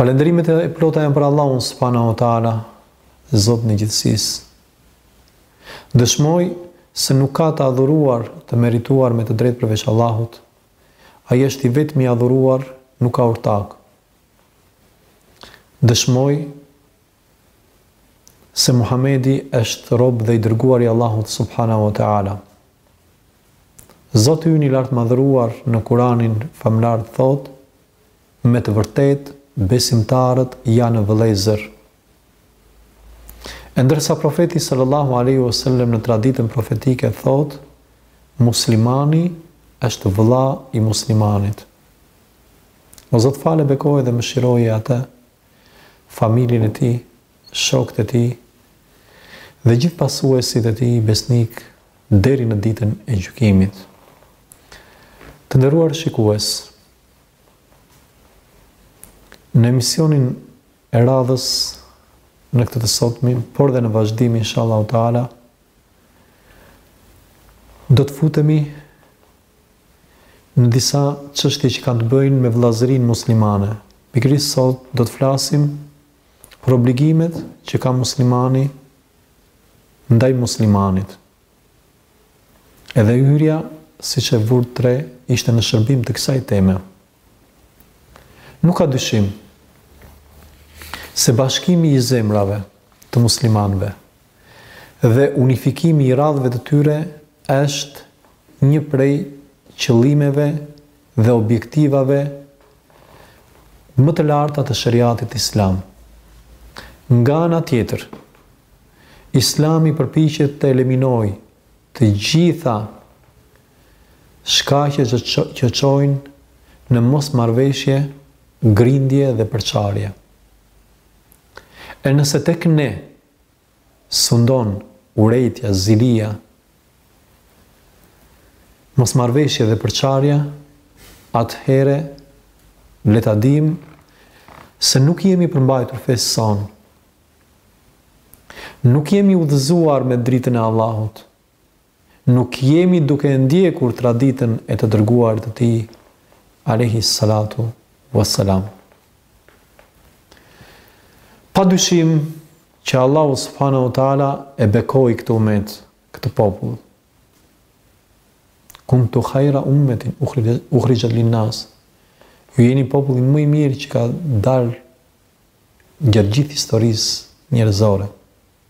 Falënderimet e plota janë për Allahun subhanahu wa taala, Zotin e gjithësisë. Dëshmoj se nuk ka të adhuruar të merituar me të drejtë përveç Allahut. Ai është i vetmi i adhuruar, nuk ka ortak. Dëshmoj se Muhamedi është rob dhe i dërguar i Allahut subhanahu wa taala. Zoti ynë i lartmadhëruar në Kur'anin famëlartë thotë: Me të vërtetë besimtarët janë vëllezër. E ndërsa profeti sallallahu alaihi wasallam në traditën profetike thotë: Muslimani është vëlla i muslimanit. O Zot fale bekoje dhe mëshiroje atë familjen e tij, shokët e tij dhe gjithë pasuesit e tij besnikë deri në ditën e gjykimit. Të nderuar shikues, në emisionin e radhës në këtë të sotmin, por dhe në vazhdim inshallah taala do të futemi në disa çështje që kanë të bëjnë me vëllazërinë muslimane. Pikërisht sot do të flasim për obligimet që ka muslimani ndaj muslimanit. Edhe hyrja, siç e vutë re, ishte në shërbim të kësaj teme. Nuk ka dyshim se bashkimi i zemrave të muslimanëve dhe unifikimi i radhëve të tyre është një prej qëllimeve dhe objektivave më të larta të sheriatit islam. Nga ana tjetër, Islami përpiqet të eliminojë të gjitha shkaqet që çojnë në mosmarrëveshje, grindje dhe përçarje. E nëse tek ne, sundon urrejtja, zilia, mosmarrëveshja dhe përçarja, atëherë le ta dimë se nuk i jemi përmbajtur fesë sonë. Nuk jemi udhëzuar me dritën e Allahut. nuk jemi duke e ndjekur traditën e të dërguarit të Tij, alejhi salatu wa salam. Pa dyshim që Allahu subhanahu wa taala e bekoi këtë umet, këtë popull. Kuntum khaira ummetin ukhrijat lin nas. Ju jeni populli më i mirë që ka dalë gjatë gjithë historisë njerëzore.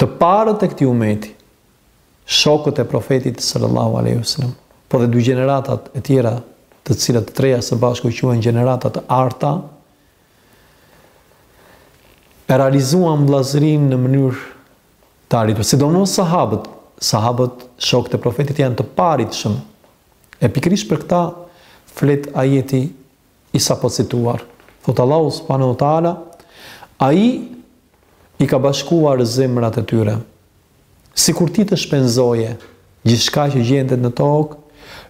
Të parët e këtij ummeti, shokët e Profetit sallallahu alejhi ve sellem, po dhe dy gjeneratat e tjera, të cilat të treja së bashku quhen gjenerata të arta, e realizuan vëllazërinë në mënyrë të arritur. Sidomos sahabët, sahabët shokët e Profetit janë të paarritshëm. E pikërisht për këtë flet ajeti i sapocituar. Thotë Allahu subhanehu ve teala, Ai i ka bashkuar zemrat e tyre. Sikur ti të shpenzoje gjithçka që gjendet në tokë,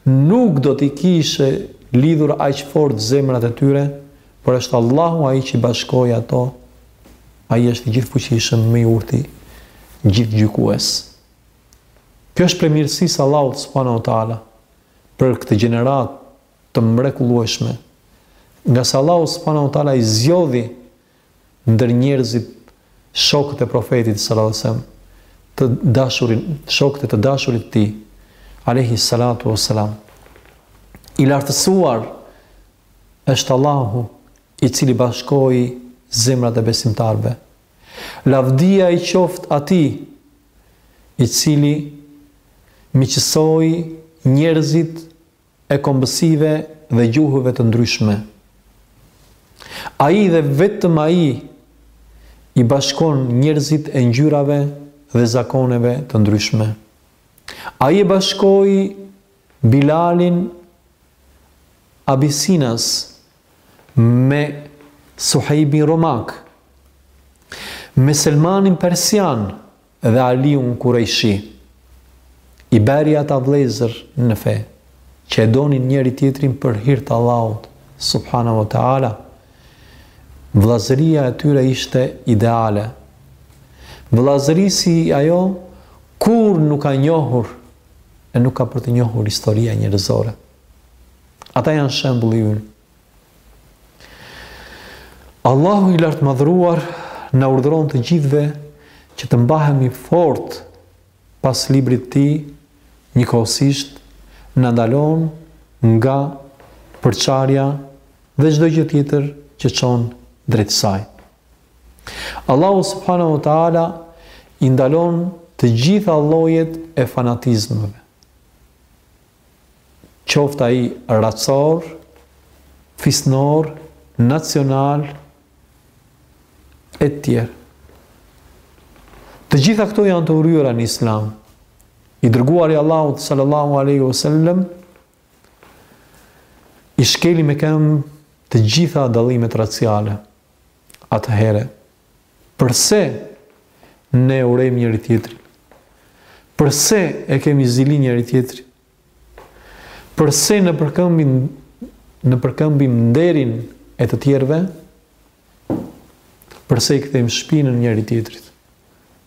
nuk do t'i kishe lidhur aq fort zemrat e tyre, por është Allahu ai që i bashkoi ato. Ai është i gjithëfuqishëm, më i urti, gjithëgjykues. Kjo është prej mirësisë së Allahut subhanahu wa taala për këtë gjeneratë të mrekullueshme, ngase Allahu subhanahu wa taala i zgjodhi ndër njerëzit shokët e Profetit sallallahu alaihi wasallam, të dashurin, shokët e të dashurit të tij, alaihi salatu wassalam. I lartësuar është Allahu i cili bashkoi zemrat e besimtarëve. Lavdia i qoftë atij i cili miqësoi njerëzit e kombësive dhe gjuhëve të ndryshme. Ai dhe vetëm ai i bashkon njerëzit e ngjyrave dhe zakoneve të ndryshme. Ai e bashkoi Bilalin Abisinas me Suhejbin Romak, me Selmanin Persian, dhe Aliun Kurejshi, i bëri ata vëllezër në fe, që e donin njëri-tjetrin për hir të Allahut subhanahu wa taala. Vëllazëria e tyre ishte ideale. Vëllazëri si ajo kurrë nuk ka njohur e nuk ka për të njohur historia njerëzore. Ata janë shembulli ynë. Allahu i lartmadhëruar na urdhëron të gjithëve që të mbahemi fort pas librit të tij, njëkohësisht na ndalon nga përçarja dhe çdo gjë tjetër që çon drejt saj. Allahu subhanahu wa ta'ala i ndalon të gjitha llojet e fanatizmave. qoftë ai racor, fisnor, nacional e tjerë. Të gjitha këto janë të urryera në Islam. I dërguari i Allahut sallallahu alaihi wasallam i shkeli me këmbë të gjitha dallimet raciale. Atëherë Përse ne urejmë njëri tjetrin? Përse e kemi zili njëri tjetrin? Përse nëpërkëmbim nëpërkëmbim nderin e të tjerëve? Përse i kthejmë shpinën njëri tjetrit?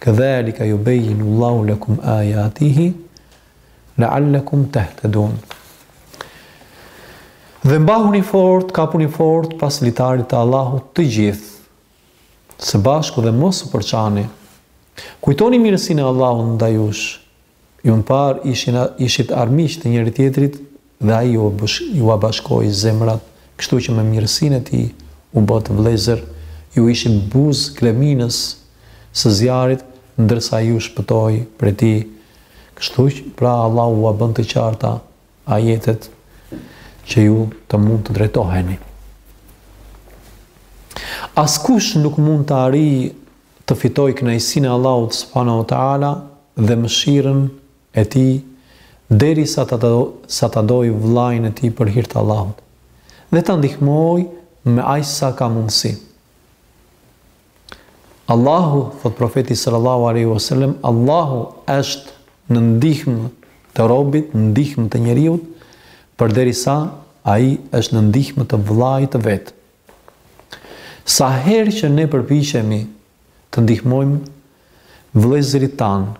Kedhalika yubeyinu llahu lakum ayatihi la'allakum tahtadun. Dhe mbahuni fort, kapuni fort pas litarit të Allahut të gjithë së bashku dhe mos u përçani. Kujtoni mirësinë e Allahut ndaj jush. Ju më parë ishin ishit armiq të njëri tjetrit dhe ai ju jua bashkoi zemrat, kështu që me mirësinë e tij u bëtë vëllezër, ju ishit buzë greminës së zjarrit ndërsa ai ju shpëtoi prej tij. Kështu pra Allahu ua bën të qarta ajetet që ju të mund të drejtoheni. Askush nuk mund të arrijë të fitojë kënaqësinë e Allahut subhanahu wa ta'ala dhe mëshirën e Tij derisa ta sa ta dojë vëllain e tij për hir të Allahut dhe ta ndihmojë me aq sa ka mundësi. Allahu, thotë profeti sallallahu alaihi wasallam, Allahu është në ndihmë të robit, në ndihmë të njeriut, përderisa ai është në ndihmë të vëllait të vet. Sa herë që ne përpiqemi të ndihmojmë vëllezërit tanë,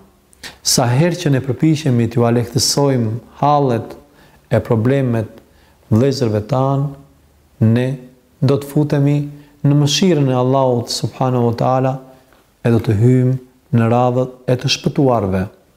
sa herë që ne përpiqemi t'jua lehtësojmë hallet e problemet vëllezërve tanë, ne do të futemi në mëshirën e Allahut subhanahu wa taala e do të hyjmë në radhët e të shpëtuarve.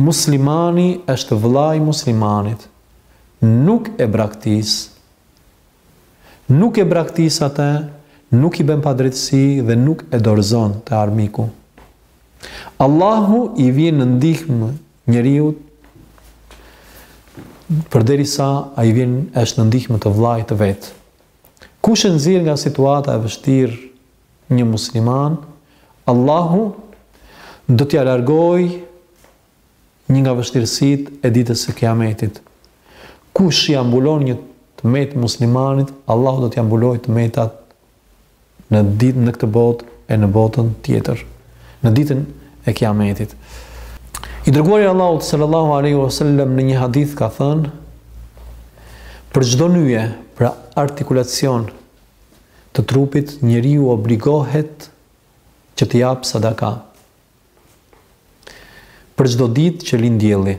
Muslimani është vëlla i muslimanit, nuk e braktis. Nuk e braktis atë, nuk i bën padrejtësi dhe nuk e dorëzon te armiku. Allahu i vjen në ndihmë njeriut përderisa ai vjen është në ndihmë të vëllait të vet. Kush e nxjerr nga situata e vështirë një musliman, Allahu do t'ia largojë një nga vështirësitë e ditës së kiametit. Kush ia mbulon një të metë muslimanit, Allahu do t'ia mbulojë të metat në ditë në këtë botë e në botën tjetër, në ditën e kiametit. I dërguari i Allahut sallallahu alaihi wasallam në një hadith ka thënë për çdo nyje, për artikulacion të trupit, njeriu obligohet që të japë sadaka për çdo ditë që lind dielli.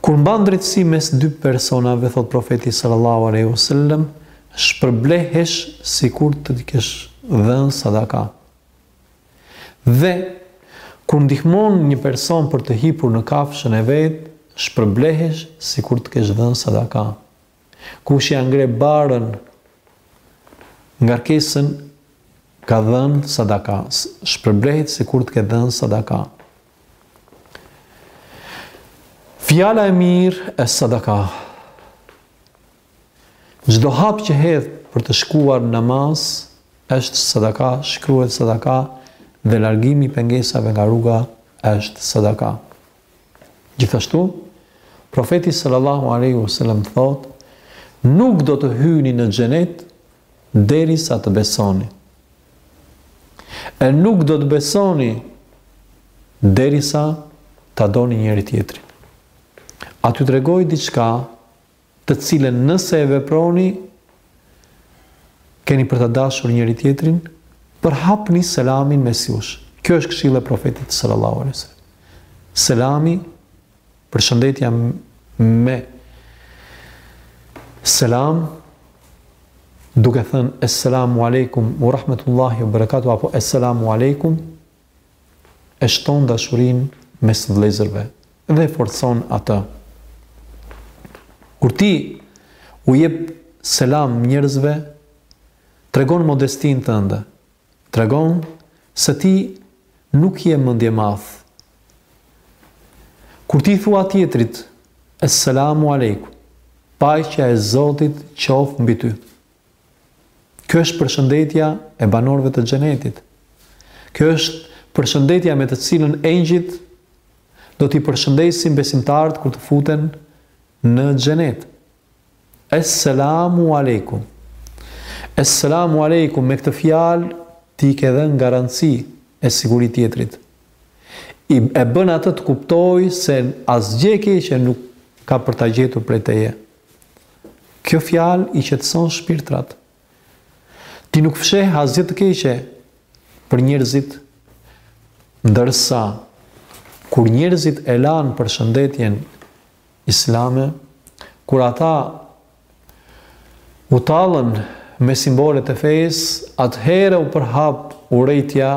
Kur mban drejtësi mes dy personave, thotë profeti sallallahu alaihi wasallam, shpërblehesh sikur të kesh dhënë sadaka. Dhe kur ndihmon një person për të hipur në kafshën e vet, shpërblehesh sikur të kesh dhënë sadaka. Kush ia ngre barrën ngarkesën ka dhënë sadaka, shpërblehet sikur të ketë dhënë sadaka. Fjala e mirë është sadaka. Çdo hap që hedh për të shkuar në namaz është sadaka, shkruhet sadaka dhe largimi i pengesave nga rruga është sadaka. Gjithashtu, Profeti sallallahu alaihi wasallam thotë, Nuk do të hyni në xhenet derisa të besoni. E nuk do të besoni derisa ta doni njëri tjetrin. A t'ju tregoj diçka të cilën nëse e veproni keni për ta dashur njëri tjetrin, përhapni selamin mes jush. Kjo është këshilla e profetit sallallahu alaihi wasallam. Selami, përshëndetja me selam, duke thënë Esselamu alaikum, ue rahmetullahi, ue berekatuhu, apo Esselamu alaikum, e shton dashurinë mes vëllezërve dhe e forcon atë. Kur ti u jep selam njerëzve, tregon modestinë tënde, tregon se ti nuk je mendjemadh. Kur t'i thua tjetrit, Es-selamu alejkum, paqja e Zotit qoftë mbi ty, Kjo është përshëndetja e banorëve të Xhenetit. Kjo është përshëndetja me të cilën engjëjt do t'i përshëndesin besimtarët kur të futen në Xhenet. Esselamu alejkum. Esselamu alejkum me këtë fjalë ti i ke dhënë garanci e siguri tjetrit. E bën atë të kuptojë se asgjë e keqe nuk ka për ta gjetur prej teje. Kjo fjalë i qetëson shpirtrat. Ti nuk fsheh asgjë të keqe për njerëzit, ndërsa kur njerëzit e lanë përshëndetjen islame, kur ata u tallën me simbolet e fesë, atëherë u përhap urrejtja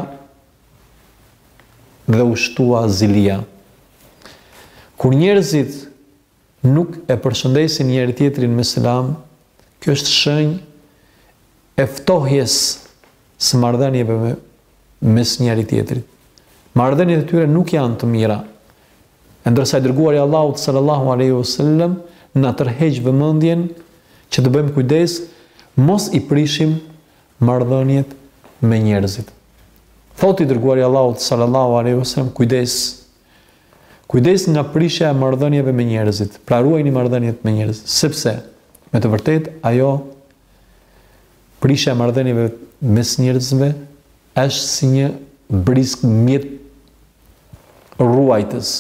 dhe u shtua zilia. Kur njerëzit nuk e përshëndesin njëri-tjetrin me selam, kjo është shenjë e ftohjes së marrëdhënieve me mes njëri-tjetrit. Marrëdhëniet e tyre nuk janë të mira. E ndërsa i dërguari i Allahut sallallahu alaihi wasallam na tërheq vëmendjen që të bëjmë kujdes mos i prishim marrëdhëniet me njerëzit. Thotë i dërguari i Allahut sallallahu alaihi wasallam kujdes Kujdes nga prishja e marrëdhënieve me njerëzit, pra ruajini marrëdhëniet me njerëz, sepse me të vërtetë ajo prishja e marrëdhënieve mes njerëzve është si një brisk mjet rruajtës.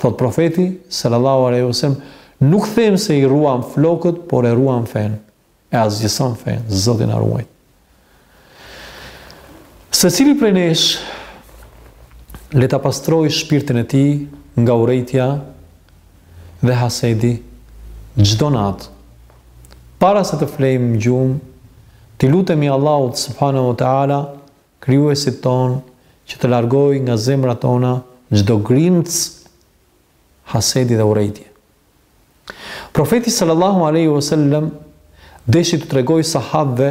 Thotë profeti sallallahu alaihi wasallam, nuk them se i rruan flokët, por e rruan fenë. e asgjëson fenë, Zoti na ruajtë. Secili prej nesh le ta pastrojë shpirtin e tij nga urrejtja dhe hasedi çdo natë. Para se të flejmë gjumë, t'i lutemi Allahut subhanahu wa taala, krijuesit tonë, që të largojë nga zemrat tona çdo grimcë hasedi dhe urrejtje. Profeti sallallahu alaihi wasallam deshi t'u tregojë sahabëve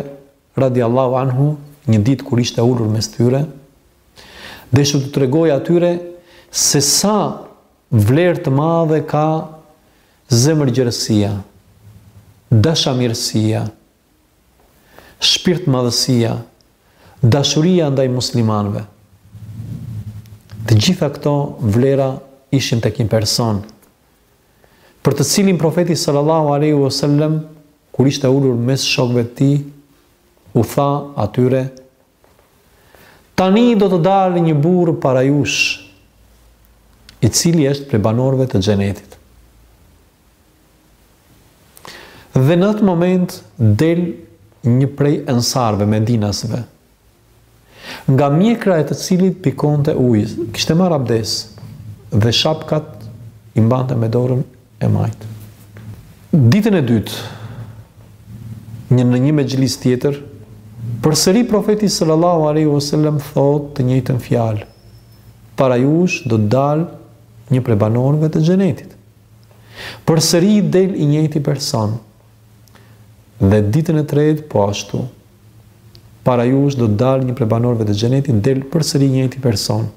radiallahu anhu një ditë kur ishte ulur mes tyre, deshi t'u tregojë atyre se sa vlerë të madhe ka zemërgjërësia, dashamirësia, shpirtmadhësia, dashuria ndaj muslimanëve. Të gjitha këto vlera ishin tek një person, për të cilin Profeti sallallahu alaihi wasallam kur ishte ulur mes shokëve të tij, u tha atyre: Tani do të dalë një burrë para jush, i cili është prej banorëve të xhenetit. Dhe në atë moment del një prej ensarëve, medinasve, nga mjekra e të cilit pikonte uji, kishte marrë abdes dhe shapkat i mbante me dorën e majtë. Ditën e dytë, një në një mexhlis tjetër, përsëri profeti sallallahu aleyhi vësallem thotë të njëjtën fjalë, para jush do të dalë një prej banorëve të xhenetit. Përsëri del i njëjti person, Dhe ditën e tretë po ashtu. Para jush do të dalë një prej banorëve të Xhenetit, del përsëri i njëjti person.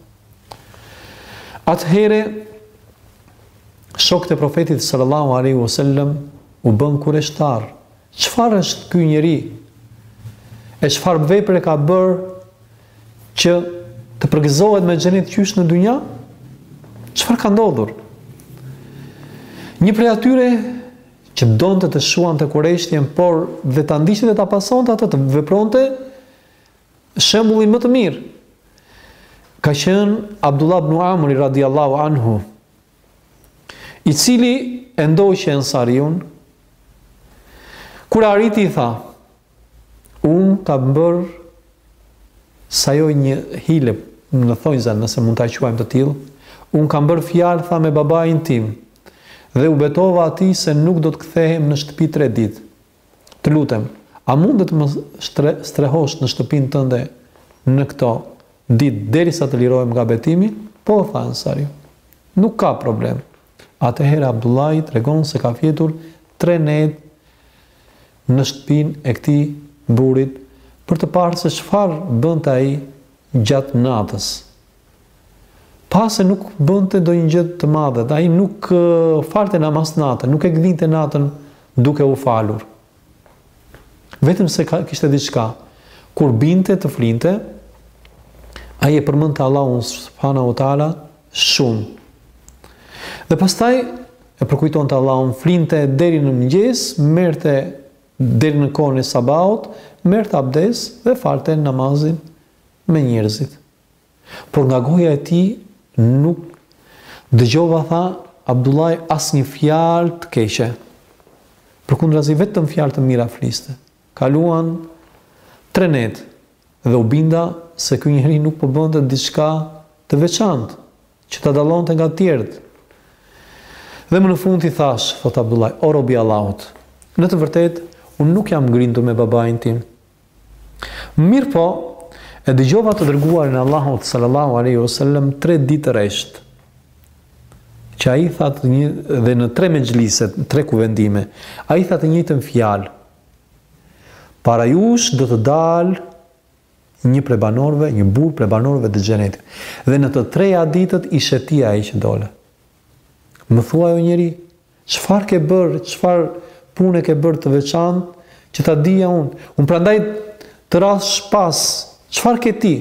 Atëherë shokët e Profetit sallallahu alaihi wasallam u bënë kureshtarë. Çfarë është ky njeri? E çfarë vepre ka bërë që të përgëzohet me xhenet qysh në dynja? Çfarë ka ndodhur? Një prej atyre që donte të shuante kureshtjen, por dhe ta ndiqte dhe ta pasonte atë të vepronte shembullin më të mirë. Ka qenë Abdullah ibn Amri radiallahu anhu, i cili e ndoqi ensariun, kur e arriti i tha, Unë kam bërë sajoi një hile në thonjza nëse mund ta quajmë të tillë, unë kam bërë fjalë tha me babain tim dhe u betova atij se nuk do të kthehem në shtëpi tre ditë. Të lutem, a mund të më stre, strehosh në shtëpinë tënde në këto ditë derisa të lirohem nga betimi? Po tha Ansariu. Nuk ka problem. Atëherë Abdullahi tregon se ka fjetur tre netë në shtëpinë e këtij burrit për të parë se çfarë bënte ai gjatë natës. Pa se nuk bënte ndonjë gjë të madhe, ai nuk falte namaz natën, nuk e gdhinte natën duke u falur. Vetëm se ka, kishte diçka, kur binte të flinte, ai e përmendte Allahun subhanehu ue teala, shumë. Dhe pastaj e përkujtonte Allahun, flinte deri në mëngjes, merrte deri në kohën e sabahut, merrte abdes dhe falte namazin me njerëzit. Por nga goja e tij nuk dëgjova tha Abdullahi asnjë fjalë të keqe. Përkundrazi vetëm fjalë të mira fliste. Kaluan tre netë dhe u binda se ky njeri nuk po bënte diçka të veçantë, që ta dallonte nga të tjerët. Dhe më në fund i thashë, thotë Abdullahi, o rob i Allahut, në të vërtetë, unë nuk jam grindur me babain tim. Mirëpo, e dëgjova të Dërguarin e Allahut, sallallahu alejhi ue sellem, tre ditë rresht. që ai tha të një dhe në tre mexhlise, në tre kuvendime, ai tha të njëjtën fjalë. Para jush do të dalë një prej banorëve, një burrë prej banorëve të xhenetit. Dhe në të treja ditët ishte ti ai që dole. Më thuaj o njeri, Çfarë ke bërë, çfarë pune ke bërë të veçantë që ta dija unë? Unë prandaj të rashë pas, çfarë ke ti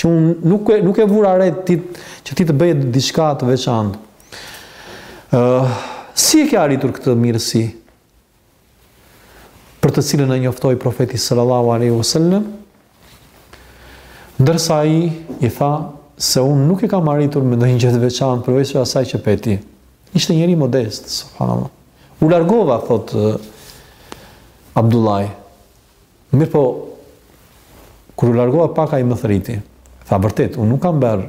që unë nuk e nuk e vura re ti që ti të bëje diçka të veçantë? Ëh, uh, si e ke arritur këtë mirësi? për të cilën e njoftoi profeti sallallahu alaihi wasallam, ndërsa ai i tha se unë nuk e kam arritur me ndonjë gjë të veçantë përveç asaj që pe ti. Ishte njeri modest, subhanallah. U largova thotë Abdullahu. Mirëpo kur u largova pak ai më thërriti. Tha vërtet, unë nuk kam bërë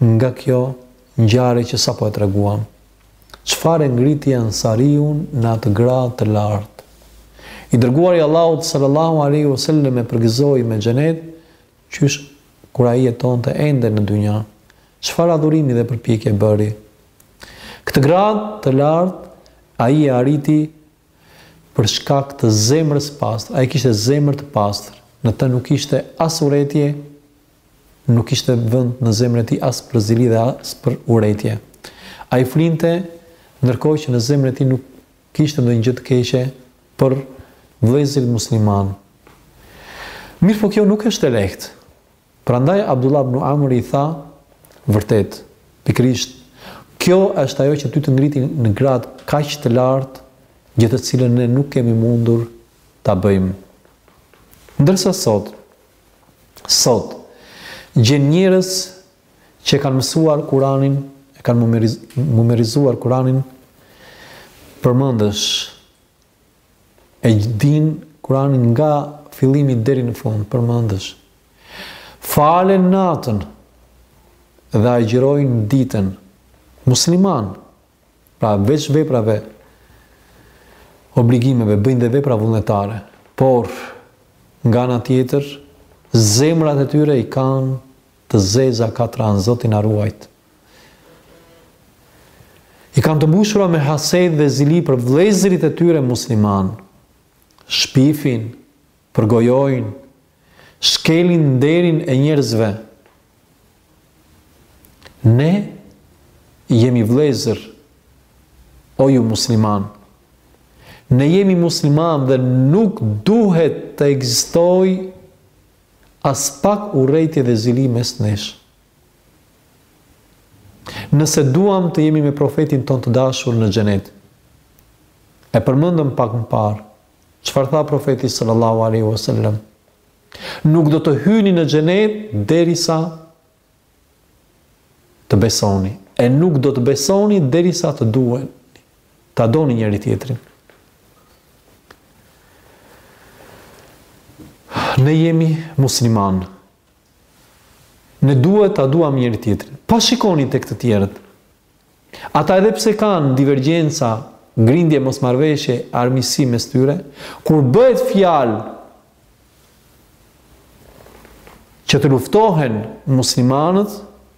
Nga kjo ngjarje që sapo e treguam, çfarë e ngriti Ansariun në atë gradë të lartë? I dërguari i Allahut sallallahu alejhi u sellem e përgëzoi me xhenet qysh kur ai jetonte ende në dynja. Çfarë adhurimi dhe përpjekje bëri? Këtë gradë të lartë ai e arriti për shkak të zemrës së pastër. Ai kishte zemër të pastër, në të nuk kishte as urrejtje Nuk kishte vend në zemrën e tij as për zili dhe as për urrejtje. Ai flinte ndërkohë që në zemrën e tij nuk kishte ndonjë gjë të keqe për vëllezërit muslimanë. Mirëpo kjo nuk është e lehtë. Prandaj Abdullah ibn Amr i tha, vërtet, pikërisht kjo është ajo që ty të ngriti në gradë kaq të lartë, gjë të cilën ne nuk kemi mundur ta bëjmë. Ndërsa sot, Sot gjen njerëz që e kanë mësuar Kur'anin, e kanë memorizuar Kur'anin përmendësh e dinë Kur'anin nga fillimi deri në fund përmendësh. Falen natën dhe agjërojnë ditën. Musliman Pra veç veprave, obligimeve, bëjnë dhe vepra vullnetare, por nga ana tjetër, zemrat e tyre i kanë të zeza katran, Zoti na ruajtë. I kanë të mbushura me haset dhe zili për vëllezërit e tyre musliman. Shpifin, përgojojnë, shkelin nderin e njerëzve. Ne jemi vëllezër, o ju musliman. Ne jemi musliman dhe nuk duhet të ekzistojë aspak urrejtje dhe zili mes nesh. Nëse duam të jemi me profetin tonë të dashur në xhenet, e përmendëm pak më parë, Çfarë tha Profeti sallallahu alaihi wasallam? Nuk do të hyni në xhenet derisa të besoni e nuk do të besoni derisa të duhen ta doni njëri-tjetrin. Ne jemi musliman. Ne duhet ta duam njëri-tjetrin. Pa shikoni tek të tjerët. Ata edhe pse kanë divergjenca, grindje mosmarrëveshje, armiqësi mes tyre, kur bëhet fjalë që të luftohen muslimanët,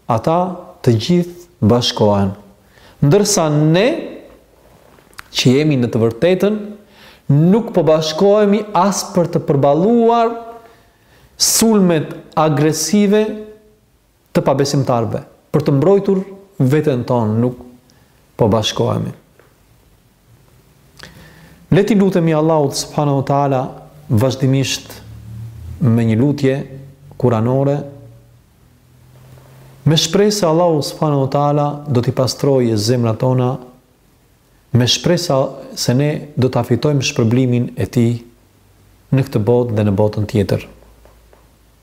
ata të gjithë bashkohen. Ndërsa ne që jemi në të vërtetën, nuk po bashkohemi as për të përballuar sulmet agresive të pabesimtarëve, për të mbrojtur veten tonë nuk po bashkohemi. Le t'i lutemi Allahut subhanahu wa taala vazhdimisht me një lutje kuranore me shpresë se Allahu subhanahu wa taala do t'i pastrojë zemrat tona me shpresë se ne do ta fitojmë shpërblimin e tij në këtë botë dhe në botën tjetër.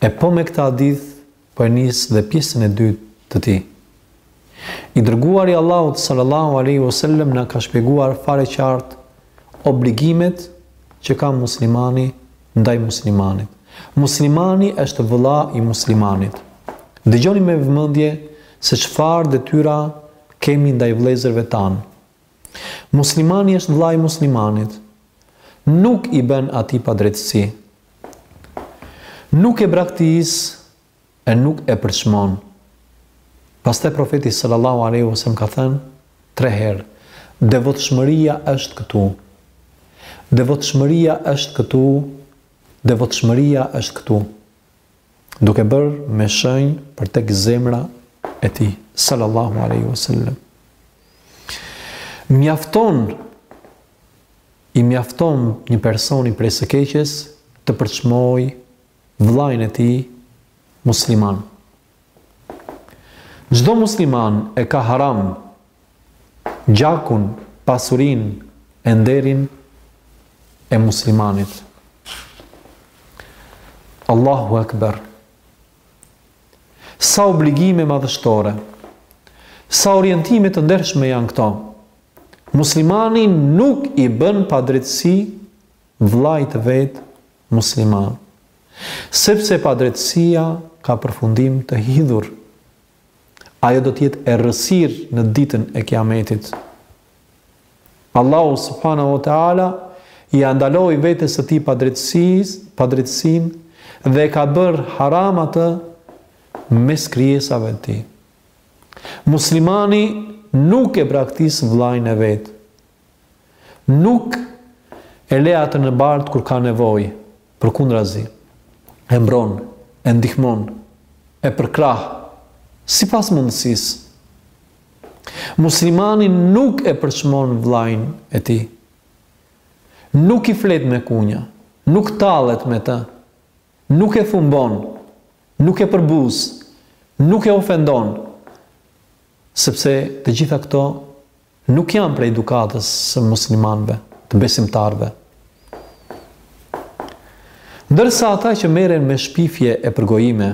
E po me këtë hadith po e nis dhe pjesën e dytë të tij. I dërguari i Allahut sallallahu alaihi wasallam na ka shpjeguar fare qartë obligimet që ka muslimani ndaj muslimanit. Muslimani është vëlla i muslimanit. Dëgjoni me vëmendje se çfarë detyra kemi ndaj vëllezërve tanë. Muslimani është vëlla i muslimanit. Nuk i bën atij padrejtësi. Nuk e braktis e nuk e përçmon. Pastaj profeti sallallahu alaihi wasallam ka thënë tre herë: Devotshmëria është këtu. Devotshmëria është këtu. Devotshmëria është këtu. duke bërë me shenjë për tek zemra e tij, sallallahu aleyhi wa sallam. Mjafton, i mjafton një personi prej së keqes të përçmojë vëllanë e tij musliman. Çdo musliman e ka haram gjakun, pasurinë e nderin e muslimanit. Allahu Ekber. Sa obligime madhështore. Sa orientime të ndershme janë këto. Muslimani nuk i bën padrejtësi vëllait të vet musliman. Sepse padrejtësia ka përfundim të hidhur. Ajo do të jetë errësirë në ditën e Kiametit. Allahu subhanahu wa taala ia ndaloi vetes së tij padrejtësinë dhe e ka bërë haram atë mes krijesave të tij. Muslimani nuk e braktis vëllanë e vet, Nuk e le atë në baltë kur ka nevojë, përkundrazi, e mbron, e ndihmon, e përkrah, sipas mundësisë. Muslimani nuk e përçmon vëllain e tij. Nuk i flet me kunja, nuk tallet me të, nuk e thumbon, nuk e përbuz, nuk e ofendon, sepse të gjitha këto Nuk janë prej edukatës së muslimanëve, të besimtarëve. Ndërsa ata që merren me shpifje e përgojime,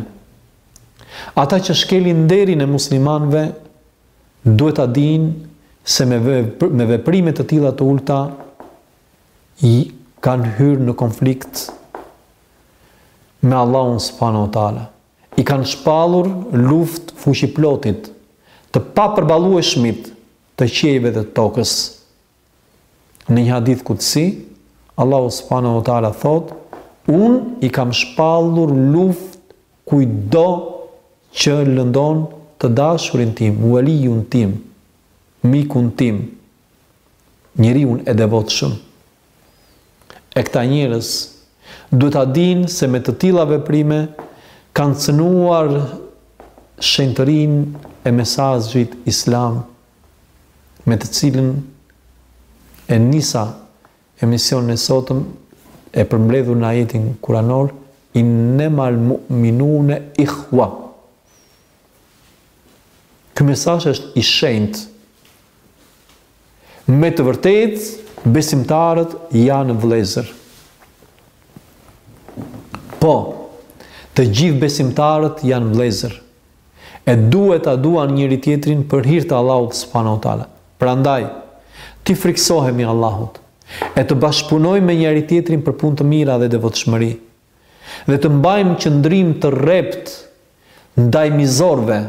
ata që shkelin nderin e muslimanëve, duhet ta dinë se me me veprime të tilla të ulëta i kanë hyrë në konflikt me Allahun subhanahu wa taala. i kanë shpallur luftë fuqiplotit, të papërballueshmit të qiejve dhe të tokës. Në një hadith kudsi, Allahu subhanahu wa taala thotë, Unë i kam shpallur luftë kujtdo që lëndon të dashurin tim, ualijun tim, mikun tim, njeriun e devotshëm. E këta njerëz duhet ta dinë se me të tilla veprime kanë cënuar shenjtërinë e mesazhit islam me të cilën e nisa emisionin e sotëm e përmbledhur në ajetin kuranor innamal mu'minuna ikhwa. Ky mesazh është i shenjtë. Me të vërtetë, besimtarët janë vëllezër. Po, të gjithë besimtarët janë vëllezër. E duhet ta duan njëri-tjetrin për hir të Allahut subhanahu wa taala. Prandaj, t'i frikësohemi Allahut e të bashkëpunojmë me njëri-tjetrin për punë të mira dhe devotshmëri dhe të mbajmë qëndrim të rreptë ndaj mizorëve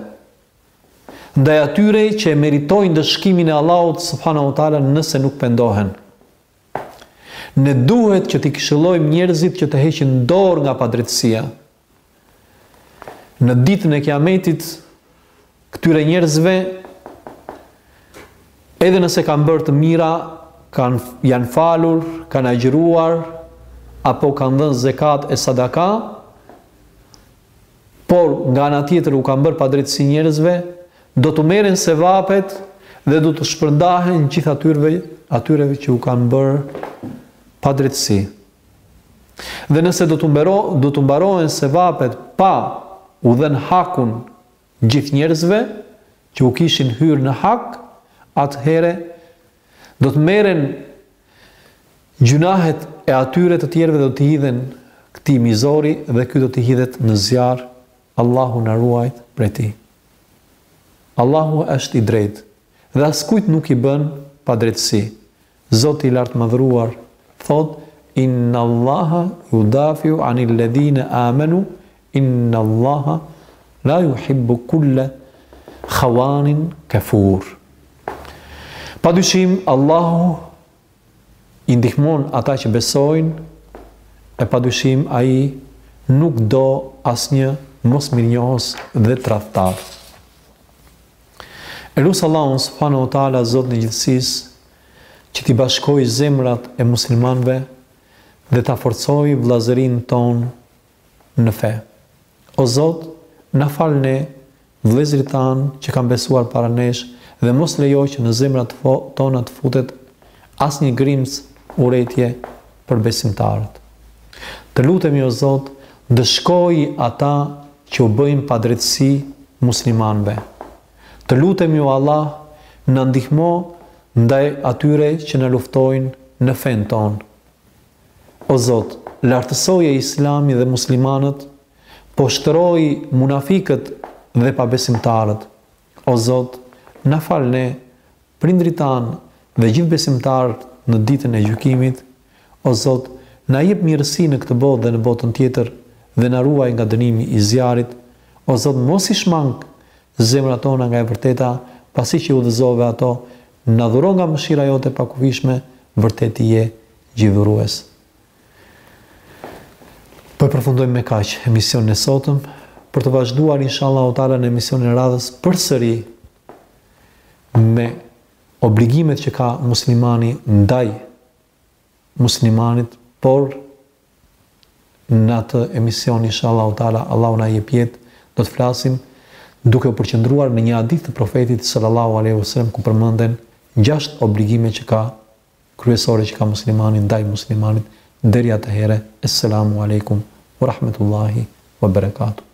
ndaj atyre që e meritojnë ndëshkimin e Allahut subhanahu wa taala nëse nuk pendohen. Ne duhet që t'i këshillojmë njerëzit që të heqin dorë nga padrejtësia. Në ditën e Kiametit këtyre njerëzve edhe nëse kanë bërë të mira, kanë janë falur, kanë agjëruar apo kanë dhënë zekat e sadaka, Por, nga ana tjetër u kanë bërë padrejtësi njerëzve, do t'u merren sevapet dhe do t'u shpërndahen gjithë atyreve, atyreve që u kanë bërë padrejtësi. Dhe nëse do t'u mbero, do t'u mbarohen sevapet pa u dhënë hakun gjithë njerëzve që u kishin hyrë në hak, atëhere do të merren gjynahet e atyre të tjerëve e do t'i hidhen këtij mizori dhe ky do të hidhet në zjarr, Allahu na ruajt prej tij. Allahu është i drejtë, dhe askujt nuk i bën padrejtësi. Zoti i Lartmadhëruar thotë, Innallaha yudafiu anil ledhine amenu, Innallaha la yuhibbu kulle khawanin kafur. Padyshim Allahu i ndihmon ata që besojnë e padyshim ai nuk do asnjë mosmirënjohës dhe tradhtar. E lus Allahun subhanahu wa taala Zotin e gjithësisë që t'i bashkojë zemrat e muslimanëve dhe ta forcojë vëllazërinë tonë në fe. O Zot, na fal ne vëllezërit tanë që kanë besuar para nesh dhe mos lejo që në zemrat tona të futet asnjë grimcë urrejtje për besimtarët. Të lutemi o Zot ndëshkoji ata që u bëjnë padrejtësi muslimanëve. Të lutemi o Allah na ndihmo ndaj atyre që na luftojnë në fenë tonë. O Zot lartësoje Islamin dhe muslimanët, poshtëroji munafikët dhe pabesimtarët. O Zot, na fal ne, prindërit tanë dhe gjithë besimtarët në Ditën e Gjykimit. O Zot, na jep mirësi në këtë botë dhe në botën tjetër dhe na ruaj nga dënimi i zjarrit. O Zot, mos i shmang zemrat tona nga e vërteta, pasi që i udhëzove ato, na dhuro nga mëshira jote e pakufishme, vërtet Ti je Gjithëdhurues. Po e përfundojmë me kaq emisionin e sotëm, për të vazhduar inshallah u tala në emisionin e radhës përsëri me obligimet që ka muslimani ndaj muslimanit, por në atë emision inshallah u tala Allahu na jep jetë, do të flasim duke u përqendruar në një hadith të profetit sallallahu alaihi wasallam ku përmenden gjashtë obligime që ka kryesore që ka muslimani ndaj muslimanit deri atëhere Esselamu Alejkum wa Rahmetullahi wa Berekatuh.